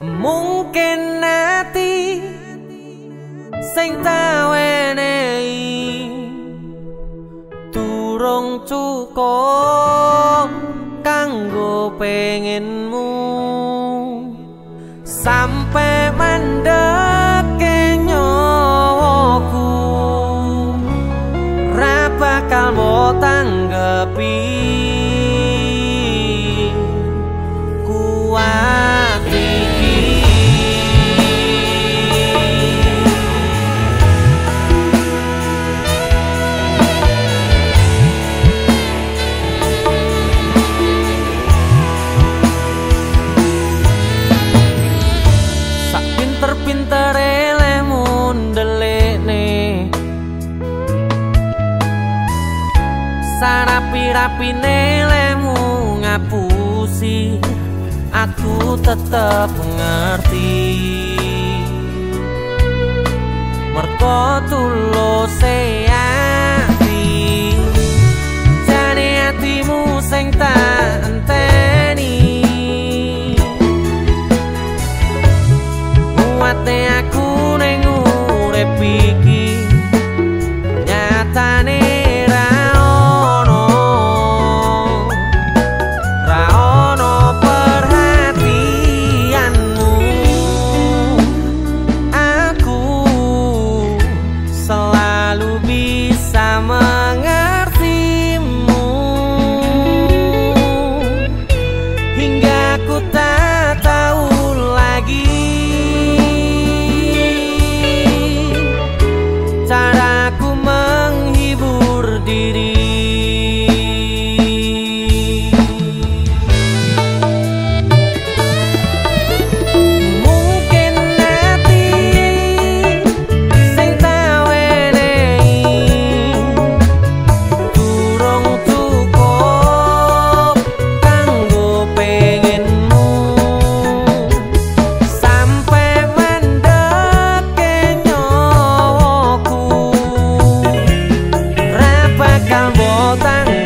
mungkin nanti sing tawenei durung cukup kanggo pengenmu. Sampai mandek nyawaku ra bakal mau tanggepi sarapi-rapine lemu ngapusi aku tetep ngerti. Merko tulose be summer tan